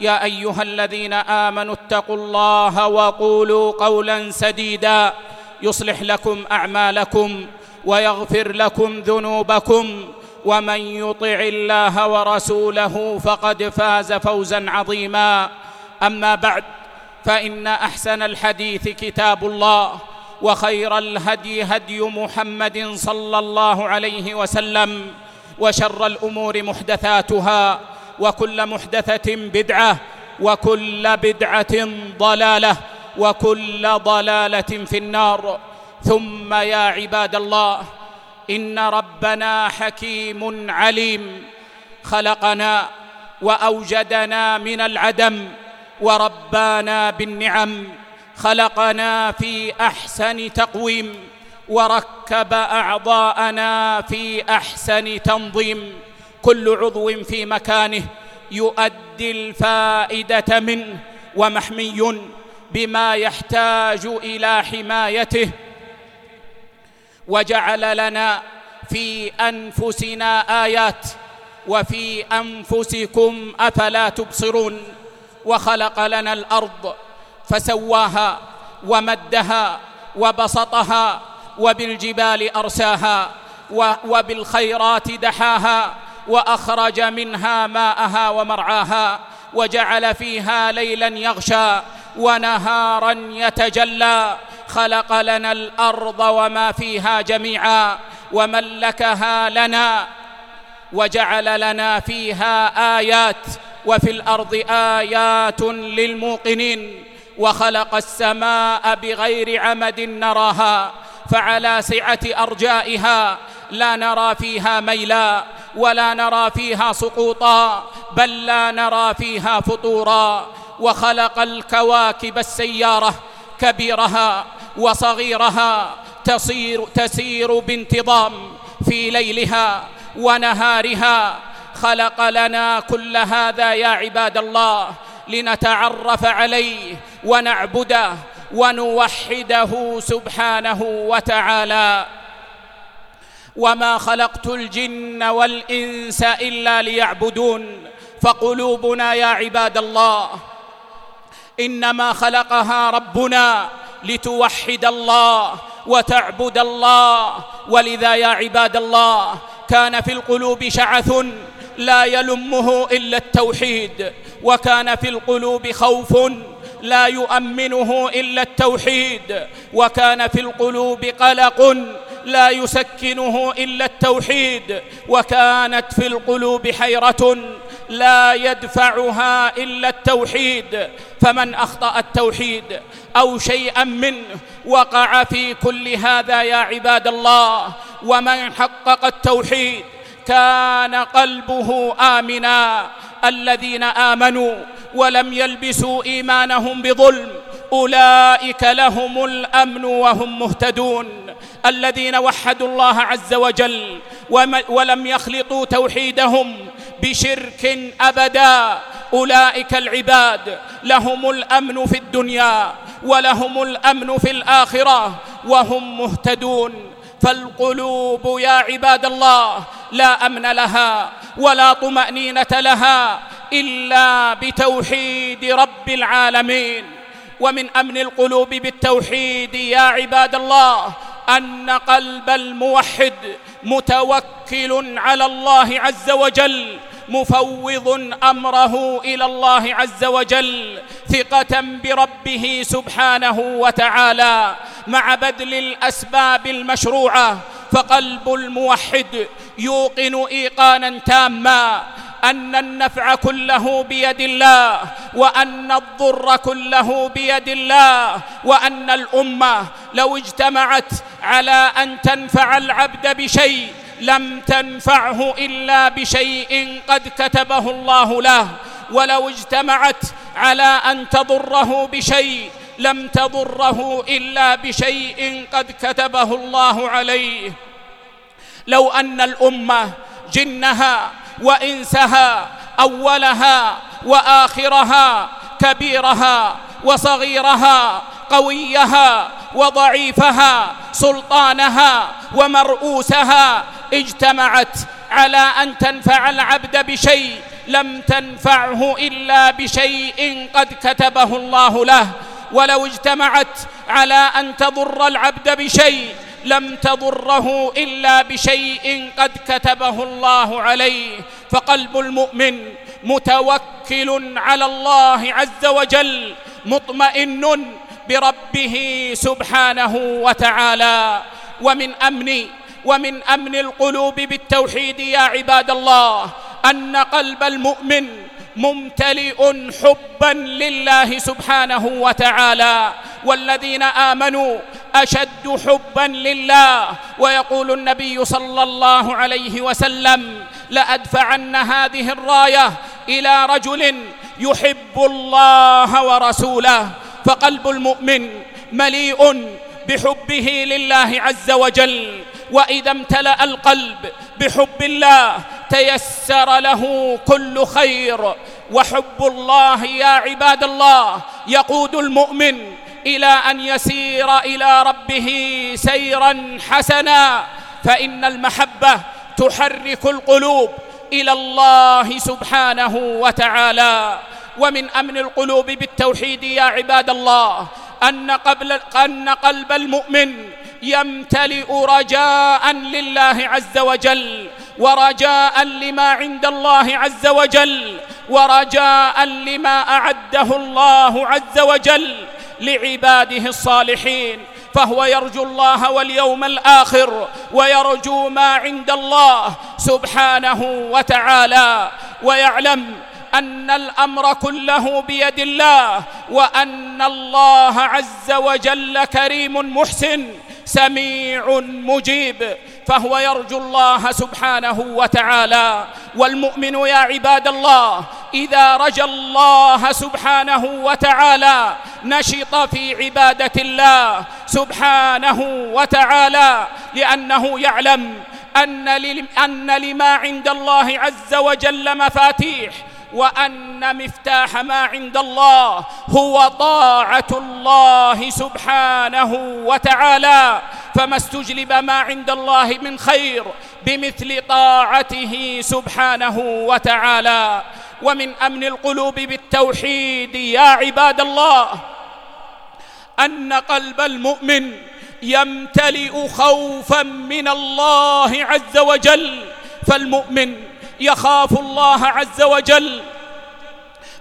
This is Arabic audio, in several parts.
يا أيها الذين آمنوا اتقوا الله وقولوا قولا سديدا يصلح لكم أعمالكم ويغفر لكم ذنوبكم ومن يطع الله ورسوله فقد فاز فوزا عظيما أما بعد فإن أحسن الحديث كتاب الله وخير الهدي هدي محمد صلى الله عليه وسلم وشر الأمور محدثاتها وكل محدثة بدعة وكل بدعة ضلالة وكل ضلالة في النار. ثم يا عباد الله إن ربنا حكيم عليم. خلقنا وأوجدنا من العدم وربانا بالنعم. خلقنا في أحسن تقويم وركب أعضاءنا في أحسن تنظيم. كل عضو في مكانه يؤدي الفائدة منه ومحمي بما يحتاج إلى حمايته. وجعل لنا في أنفسنا آيات وفي أنفسكم أفلا تبصرون. وخلق لنا الأرض فسواها ومدها وبسطها وبالجبال أرساها وبالخيرات دحاها وأخرج منها ماءها ومرعاها وجعل فيها ليلا يغشى ونهارا يتجلى. خلق لنا الأرض وما فيها جميعا وملكها لنا وجعل لنا فيها آيات وفي الأرض آيات للموقنين. وخلق السماء بغير عمد نراها فعلى سعة أرجائها لا نرى فيها ميلا. ولا نرى فيها سقوطا بل لا نرى فيها فطورا. وخلق الكواكب السيارة كبيرها وصغيرها تصير, تسير بانتظام في ليلها ونهارها. خلق لنا كل هذا يا عباد الله لنتعرف عليه ونعبده ونوحده سبحانه وتعالى. وما خلقت الجن والانس الا ليعبدون فقلوبنا يا عباد الله انما خلقها ربنا لتوحد الله وتعبد الله ولذا يا عباد الله كان في القلوب شعث لا يلمه الا التوحيد وكان في القلوب خوف لا يؤمنه الا التوحيد وكان في القلوب قلق لا يسكنه إلا التوحيد وكانت في القلوب حيرة لا يدفعها إلا التوحيد. فمن أخطأ التوحيد أو شيئا منه وقع في كل هذا يا عباد الله ومن حقق التوحيد كان قلبه امنا. الذين آمنوا ولم يلبسوا إيمانهم بظلم أولئك لهم الأمن وهم مهتدون. الذين وحدوا الله عز وجل ولم يخلطوا توحيدهم بشرك أبدا. أولئك العباد لهم الأمن في الدنيا ولهم الأمن في الآخرة وهم مهتدون. فالقلوب يا عباد الله لا أمن لها ولا طمأنينة لها إلا بتوحيد رب العالمين. ومن أمن القلوب بالتوحيد يا عباد الله أن قلب الموحد متوكل على الله عز وجل مفوض أمره إلى الله عز وجل ثقة بربه سبحانه وتعالى مع بذل الأسباب المشروعة فقلب الموحد يوقن إيقانا تاما. أن النفع كله بيد الله وأن الضر كله بيد الله وأن الأمة لو اجتمعت على أن تنفع العبد بشيء لم تنفعه إلا بشيء قد كتبه الله له. ولو اجتمعت على أن تضره بشيء لم تضره إلا بشيء قد كتبه الله عليه. لو أن الأمة جنها وإنسها أولها وآخرها كبيرها وصغيرها قويها وضعيفها سلطانها ومرؤوسها اجتمعت على أن تنفع العبد بشيء لم تنفعه إلا بشيء قد كتبه الله له. ولو اجتمعت على أن تضر العبد بشيء لم تضره إلا بشيء قد كتبه الله عليه. فقلب المؤمن متوكل على الله عز وجل مطمئن بربه سبحانه وتعالى. ومن أمن ومن أمن القلوب بالتوحيد يا عباد الله أن قلب المؤمن ممتلئ حبا لله سبحانه وتعالى. والذين آمنوا أشد حبا لله ويقول النبي صلى الله عليه وسلم لأدفعن هذه الراية إلى رجل يحب الله ورسوله فقلب المؤمن مليء بحبه لله عز وجل وإذا امتلأ القلب بحب الله تيسر له كل خير وحب الله يا عباد الله يقود المؤمن إلى أن يسير إلى ربه سيرا حسنا. فإن المحبة تحرك القلوب إلى الله سبحانه وتعالى. ومن أمن القلوب بالتوحيد يا عباد الله أن, قبل أن قلب المؤمن يمتلئ رجاء لله عز وجل ورجاء لما عند الله عز وجل ورجاء لما أعده الله عز وجل. لعباده الصالحين فهو يرجو الله واليوم الآخر ويرجو ما عند الله سبحانه وتعالى ويعلم أن الأمر كله بيد الله وأن الله عز وجل كريم محسن سميع مجيب فهو يرجو الله سبحانه وتعالى. والمؤمن يا عباد الله إذا رجا الله سبحانه وتعالى نشط في عبادة الله سبحانه وتعالى لأنه يعلم أن أن لما عند الله عز وجل مفاتيح وأن مفتاح ما عند الله هو طاعة الله سبحانه وتعالى فما استجلب ما عند الله من خير بمثل طاعته سبحانه وتعالى ومن أمن القلوب بالتوحيد يا عباد الله أن قلب المؤمن يمتلئ خوفا من الله عز وجل فالمؤمن يخاف الله عز وجل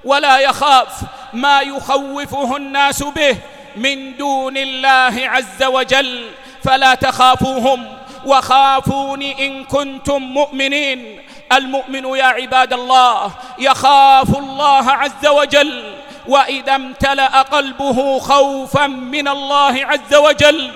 ولا يخاف ما يخوفه الناس به من دون الله عز وجل فلا تخافوهم وخافون إن كنتم مؤمنين. المؤمن يا عباد الله يخاف الله عز وجل وإذا امتلأ قلبه خوفا من الله عز وجل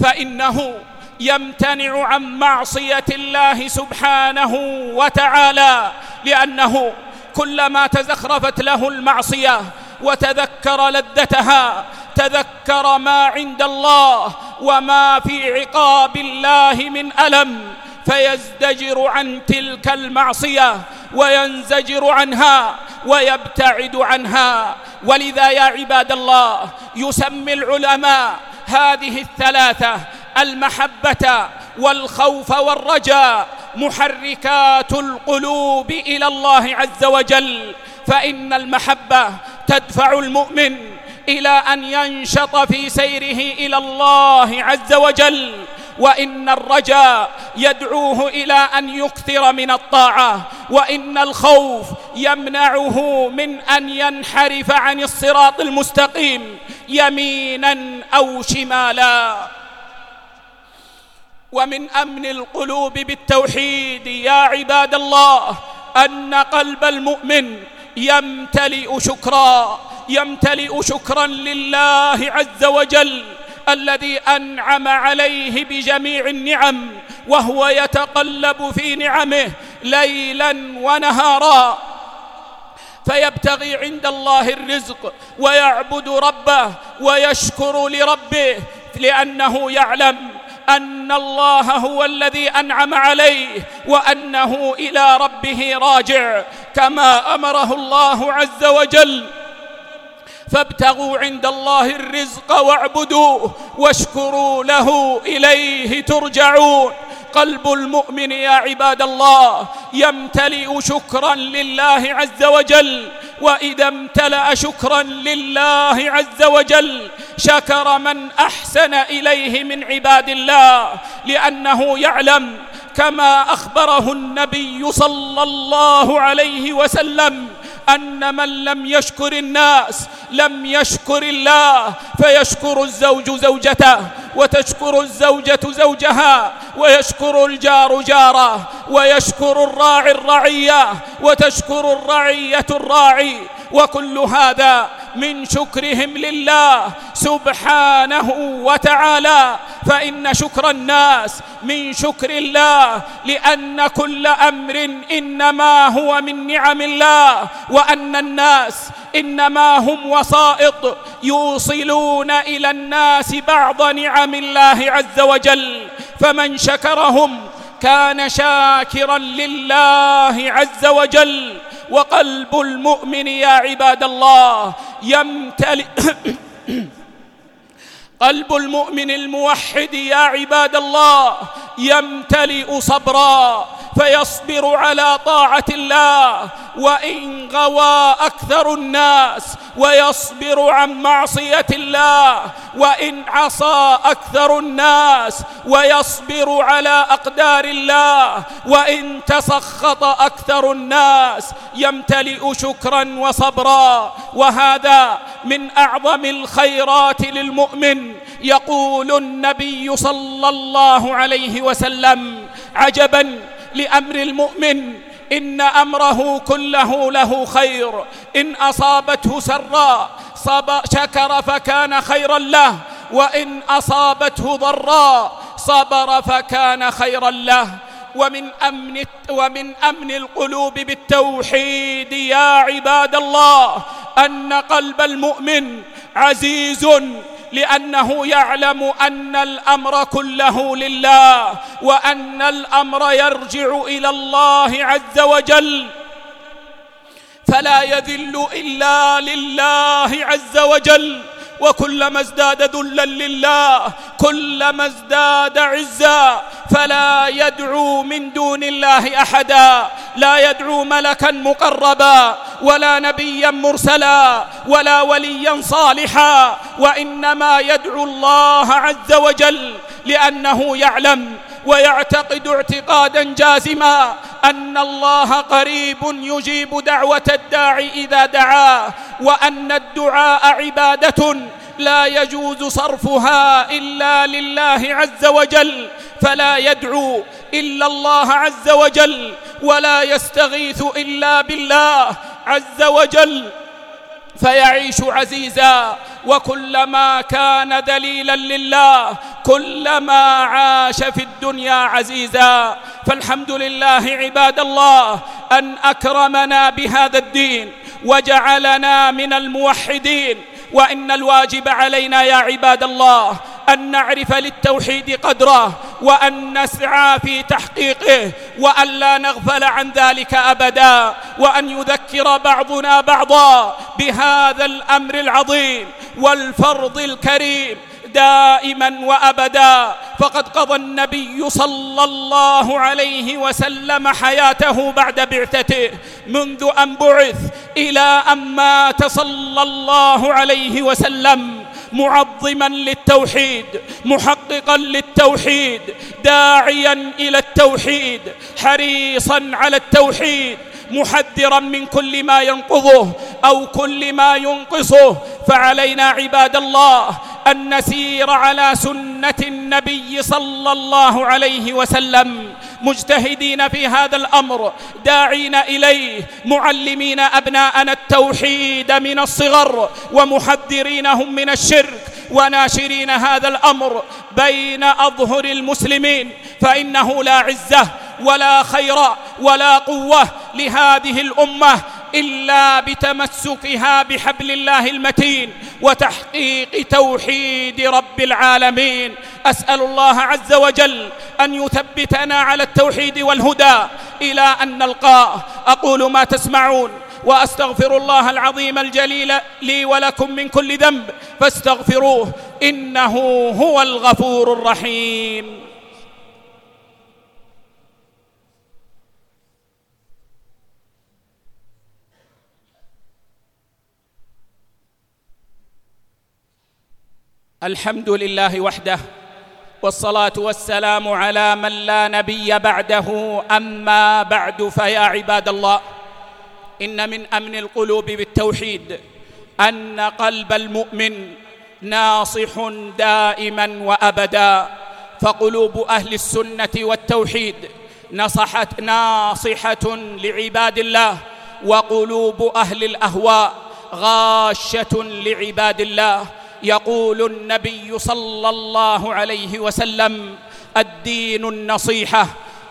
فإنه يمتنع عن معصية الله سبحانه وتعالى لأنه كلما تزخرفت له المعصية وتذكر لذتها تذكر ما عند الله وما في عقاب الله من ألم فيزدجر عن تلك المعصية وينزجر عنها ويبتعد عنها. ولذا يا عباد الله يسمي العلماء هذه الثلاثة المحبة والخوف والرجاء محركات القلوب إلى الله عز وجل. فإن المحبة تدفع المؤمن إلى أن ينشط في سيره إلى الله عز وجل وإن الرجاء يدعوه إلى أن يكثر من الطاعة وإن الخوف يمنعه من أن ينحرف عن الصراط المستقيم يمينا أو شمالا. ومن أمن القلوب بالتوحيد يا عباد الله أن قلب المؤمن يمتلئ شكرا. يمتلئ شكرا لله عز وجل الذي أنعم عليه بجميع النعم وهو يتقلب في نعمه ليلا ونهارا. فيبتغي عند الله الرزق ويعبد ربه ويشكر لربه لأنه يعلم أن الله هو الذي أنعم عليه وأنه إلى ربه راجع كما أمره الله عز وجل. فابتغوا عند الله الرزق واعبدوه واشكروا له إليه ترجعون. قلب المؤمن يا عباد الله يمتلئ شكرا لله عز وجل وإذا امتلأ شكرا لله عز وجل شكر من أحسن إليه من عباد الله لأنه يعلم كما أخبره النبي صلى الله عليه وسلم أن من لم يشكر الناس لم يشكر الله فيشكر الزوج زوجته وتشكر الزوجة زوجها ويشكر الجار جاره ويشكر الراعي الرعية وتشكر الرعية الراعي. وكل هذا من شكرهم لله سبحانه وتعالى فإن شكر الناس من شكر الله لأن كل أمر إنما هو من نعم الله وأن الناس إنما هم وسائط يوصلون إلى الناس بعض نعم الله عز وجل فمن شكرهم كان شاكرا لله عز وجل وقلب المؤمن يا عباد الله يمتلئ قلب المؤمن الموحد يا عباد الله يمتلئ صبرا فيصبر على طاعة الله وإن غوى أكثر الناس ويصبر عن معصية الله وإن عصى أكثر الناس ويصبر على أقدار الله وإن تسخط أكثر الناس يمتلئ شكرا وصبرا وهذا من أعظم الخيرات للمؤمن يقول النبي صلى الله عليه وسلم عجبا لأمر المؤمن إن أمره كله له خير. إن أصابته سراء شكر فكان خيرا له. وإن أصابته ضراء صبر فكان خيرا له. ومن أمن ومن أمن القلوب بالتوحيد يا عباد الله أن قلب المؤمن عزيز لأنه يعلم أن الأمر كله لله وأن الأمر يرجع إلى الله عز وجل. فلا يذل إلا لله عز وجل. وكلما ازداد ذلا لله كلما ازداد عزا فلا يدعو من دون الله أحدا. لا يدعو ملكا مقربا ولا نبيا مرسلا ولا وليا صالحا. وإنما يدعو الله عز وجل لأنه يعلم ويعتقد اعتقادا جازما أن الله قريب يجيب دعوة الداعي إذا دعاه وأن الدعاء عبادة لا يجوز صرفها إلا لله عز وجل فلا يدعو إلا الله عز وجل ولا يستغيث إلا بالله عز وجل. فيعيش عزيزا وكلما كان دليلا لله كلما عاش في الدنيا عزيزا. فالحمد لله عباد الله أن أكرمنا بهذا الدين وجعلنا من الموحدين. وإن الواجب علينا يا عباد الله أن نعرف للتوحيد قدره وأن نسعى في تحقيقه وأن لا نغفل عن ذلك أبدا وأن يذكر بعضنا بعضا بهذا الأمر العظيم والفرض الكريم دائما وأبدا. فقد قضى النبي صلى الله عليه وسلم حياته بعد بعثته منذ أن بعث إلى أن مات صلى الله عليه وسلم. معظما للتوحيد محققا للتوحيد داعيا إلى التوحيد حريصا على التوحيد محذرا من كل ما ينقضه أو كل ما ينقصه. فعلينا عباد الله أن نسير على سنة النبي صلى الله عليه وسلم. مجتهدين في هذا الأمر. داعين إليه. معلمين أبناءنا التوحيد من الصغر ومحذرينهم من الشرك وناشرين هذا الأمر بين أظهر المسلمين. فإنه لا عزة ولا خير ولا قوة لهذه الأمة. إلا بتمسكها بحبل الله المتين وتحقيق توحيد رب العالمين. أسأل الله عز وجل أن يثبتنا على التوحيد والهدى إلى أن نلقاه. أقول ما تسمعون وأستغفر الله العظيم الجليل لي ولكم من كل ذنب فاستغفروه إنه هو الغفور الرحيم. الحمد لله وحده والصلاة والسلام على من لا نبي بعده أما بعد فيا عباد الله إن من أمن القلوب بالتوحيد أن قلب المؤمن ناصح دائما وأبدا فقلوب أهل السنة والتوحيد نصحت ناصحة لعباد الله وقلوب أهل الأهواء غاشة لعباد الله يقول النبي صلى الله عليه وسلم الدين النصيحة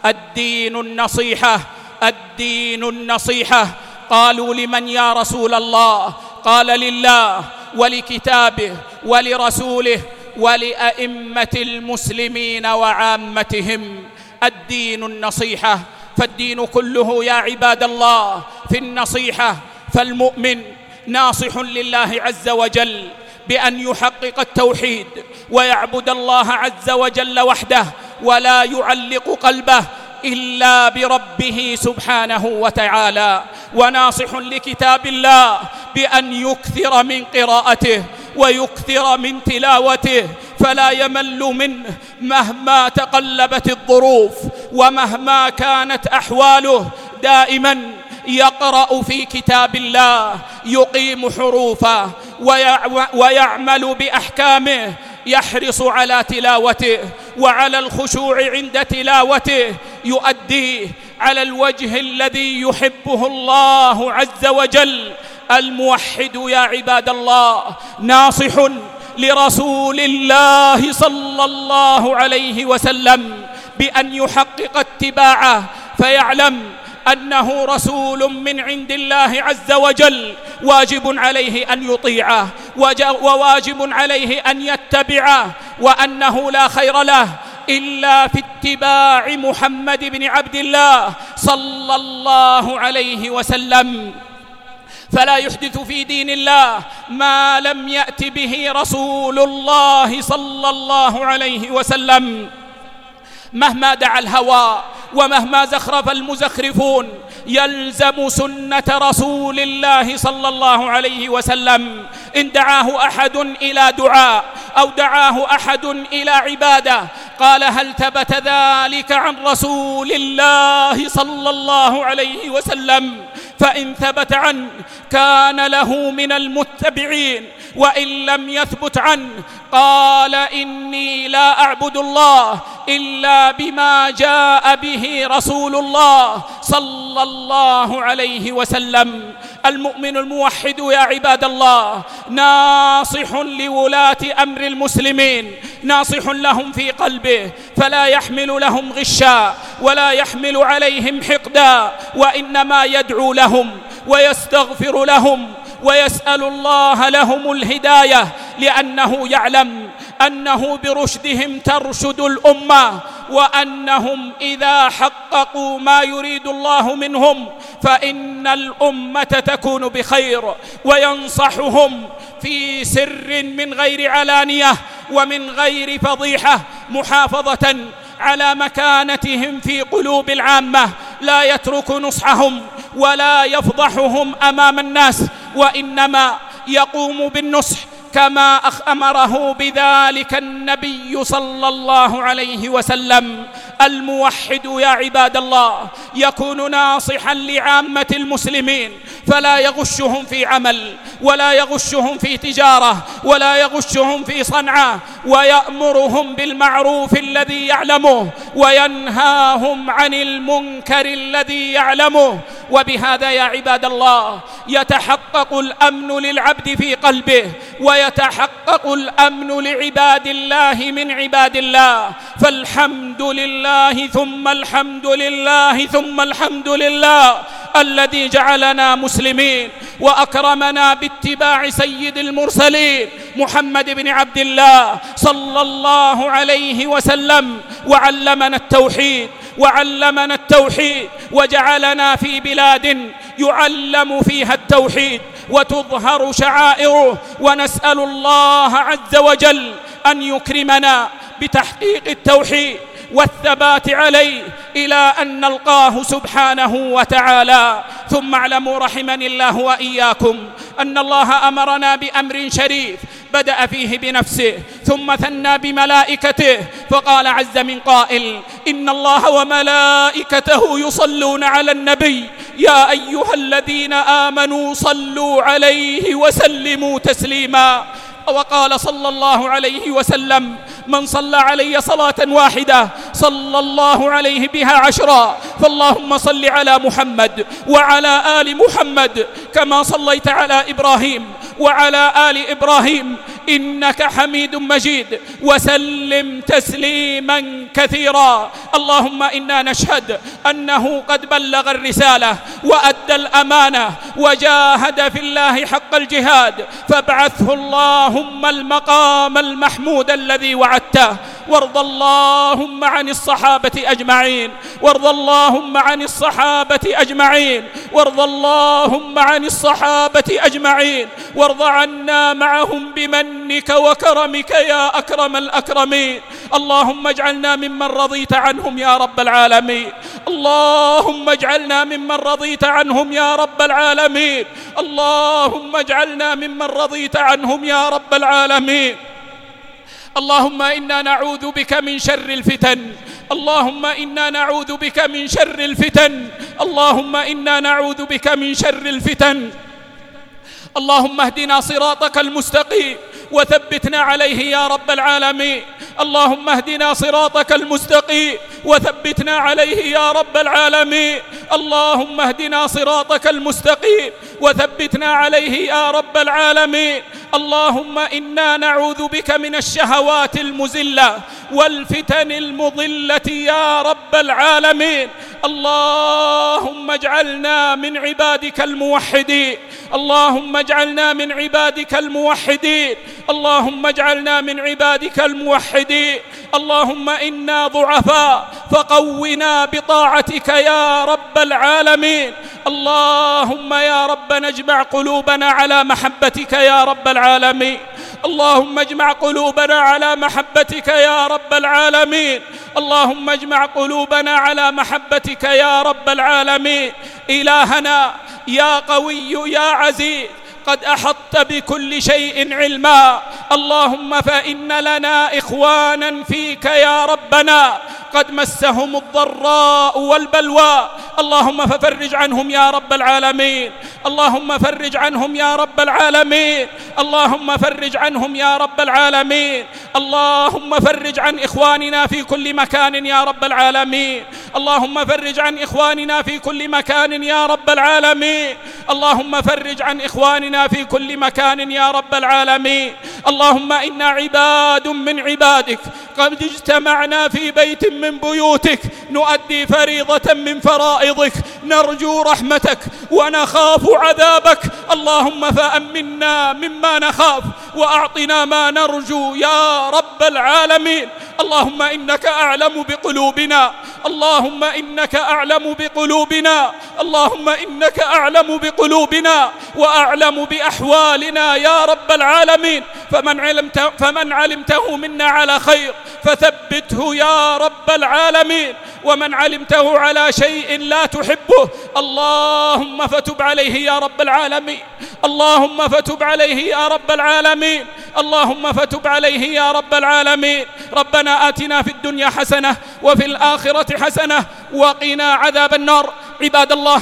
الدين النصيحة الدين النصيحة. قالوا لمن يا رسول الله؟ قال لله ولكتابه ولرسوله ولأئمة المسلمين وعامتهم. الدين النصيحة. فالدين كله يا عباد الله في النصيحة. فالمؤمن ناصح لله عز وجل. بأن يحقق التوحيد ويعبد الله عز وجل وحده ولا يعلق قلبه إلا بربه سبحانه وتعالى. وناصح لكتاب الله بأن يكثر من قراءته ويكثر من تلاوته فلا يمل منه مهما تقلبت الظروف ومهما كانت أحواله. دائماً يقرأ في كتاب الله يقيم حروفه ويعمل بأحكامه يحرص على تلاوته وعلى الخشوع عند تلاوته يؤديه على الوجه الذي يحبه الله عز وجل. الموحد يا عباد الله ناصح لرسول الله صلى الله عليه وسلم بأن يحقق اتباعه فيعلم أنه رسول من عند الله عز وجل واجب عليه أن يطيعه وواجب عليه أن يتبعه وأنه لا خير له إلا في اتباع محمد بن عبد الله صلى الله عليه وسلم. فلا يحدث في دين الله ما لم يأت به رسول الله صلى الله عليه وسلم. مهما دعا الهوى ومهما زخرف المزخرفون يلزم سنة رسول الله صلى الله عليه وسلم. إن دعاه أحد إلى دعاء أو دعاه أحد إلى عبادة. قال هل ثبت ذلك عن رسول الله صلى الله عليه وسلم؟ فإن ثبت عنه كان له من المتبعين وإن لم يثبت عنه قال إني لا أعبد الله إلا بما جاء به رسول الله صلى الله عليه وسلم المؤمن الموحد يا عباد الله ناصح لولاة أمر المسلمين ناصح لهم في قلبه فلا يحمل لهم غشا ولا يحمل عليهم حقدا وإنما يدعو لهم ويستغفر لهم ويسأل الله لهم الهداية لأنه يعلم أنه برشدهم ترشد الأمة. وأنهم إذا حققوا ما يريد الله منهم فإن الأمة تكون بخير وينصحهم في سر من غير علانية ومن غير فضيحة محافظة على مكانتهم في قلوب العامة لا يترك نصحهم ولا يفضحهم أمام الناس وإنما يقوم بالنصح كما أمره بذلك النبي صلى الله عليه وسلم. الموحد يا عباد الله يكون ناصحا لعامة المسلمين فلا يغشهم في عمل ولا يغشهم في تجارة ولا يغشهم في صنعة ويأمرهم بالمعروف الذي يعلمه وينهاهم عن المنكر الذي يعلمه. وبهذا يا عباد الله يتحقق الأمن للعبد في قلبه ويتحقق الأمن لعباد الله من عباد الله. فالحمد لله ثم الحمد لله ثم الحمد لله الذي جعلنا مسلمين وأكرمنا باتباع سيد المرسلين محمد بن عبد الله صلى الله عليه وسلم وعلمنا التوحيد. وعلمنا التوحيد وجعلنا في بلاد يعلم فيها التوحيد وتظهر شعائره ونسأل الله عز وجل أن يكرمنا بتحقيق التوحيد والثبات عليه إلى أن نلقاه سبحانه وتعالى. ثم اعلموا رحمني الله وإياكم أن الله أمرنا بأمر شريف بدأ فيه بنفسه ثم ثنى بملائكته فقال عز من قائل إن الله وملائكته يصلون على النبي. يا أيها الذين آمنوا صلوا عليه وسلموا تسليما. وقال صلى الله عليه وسلم من صلى علي صلاة واحدة صلى الله عليه بها عشرا فاللهم صل على محمد وعلى آل محمد كما صليت على إبراهيم. وعلى آل إبراهيم إنك حميد مجيد. وسلم تسليما كثيرا. اللهم إنا نشهد أنه قد بلغ الرسالة وأدى الأمانة وجاهد في الله حق الجهاد. فابعثه اللهم المقام المحمود الذي وعدته. وارض اللهم عن الصحابة أجمعين. وارض اللهم عن الصحابة أجمعين. وارض اللهم عن الصحابة أجمعين. وارض عنا معهم بمن منك وكرمك يا أكرم الأكرمين. اللهم اجعلنا ممن رضيت عنهم يا رب العالمين. اللهم اجعلنا ممن رضيت عنهم يا رب العالمين. اللهم اجعلنا ممن رضيت عنهم يا رب العالمين. اللهم إنا نعوذ بك من شر الفتن. اللهم إنا نعوذ بك من شر الفتن. اللهم إنا نعوذ بك من شر الفتن. اللهم اهدنا صراطك المستقيم. وثبتنا عليه يا رب العالمين. اللهم اهدنا صراطك المستقيم. وثبتنا عليه يا رب العالمين. اللهم اهدنا صراطك المستقيم. وثبتنا عليه يا رب العالمين. اللهم إنا نعوذ بك من الشهوات المزله والفتن المضلة يا رب العالمين. اللهم اجعلنا من عبادك الموحدين. اللهم اجعلنا من عبادك الموحدين. اللهم اجعلنا من عبادك الموحدين. اللهم إنا ضعفاء فقونا بطاعتك يا رب العالمين. اللهم يا ربنا اجمع قلوبنا على محبتك يا رب العالمين. اللهم اجمع قلوبنا على محبتك يا رب العالمين. اللهم اجمع قلوبنا على محبتك يا رب العالمين. إلهنا يا قوي يا عزيز. قد أحط بكل شيء علما. اللهم فإن لنا إخوانا فيك يا ربنا. قد مسهم الضراء والبلوى. اللهم ففرج عنهم يا رب العالمين. اللهم فرج عنهم يا رب العالمين. اللهم فرج عنهم يا رب العالمين. اللهم فرج عن إخواننا في كل مكان يا رب العالمين. اللهم فرج عن إخواننا في كل مكان يا رب العالمين. اللهم فرج عن إخواننا في كل مكان يا رب العالمين. اللهم إنا عباد من عبادك قد اجتمعنا في بيت من بيوتك نؤدي فريضة من فرائضك. نرجو رحمتك ونخاف عذابك. اللهم فأمنا مما نخاف. وأعطنا ما نرجو يا رب العالمين. اللهم إنك أعلم بقلوبنا. اللهم إنك أعلم بقلوبنا. اللهم إنك أعلم بقلوبنا. وأعلم بأحوالنا يا رب العالمين. فمن علمته فمن علمته منا على خير فثبته يا رب العالمين. ومن علمته على شيء لا تحبه اللهم فتب عليه يا رب العالمين. اللهم فتب عليه يا رب العالمين. اللهم فتب عليه يا رب العالمين. ربنا آتنا في الدنيا حسنة وفي الآخرة حسنة وقنا عذاب النار. عباد الله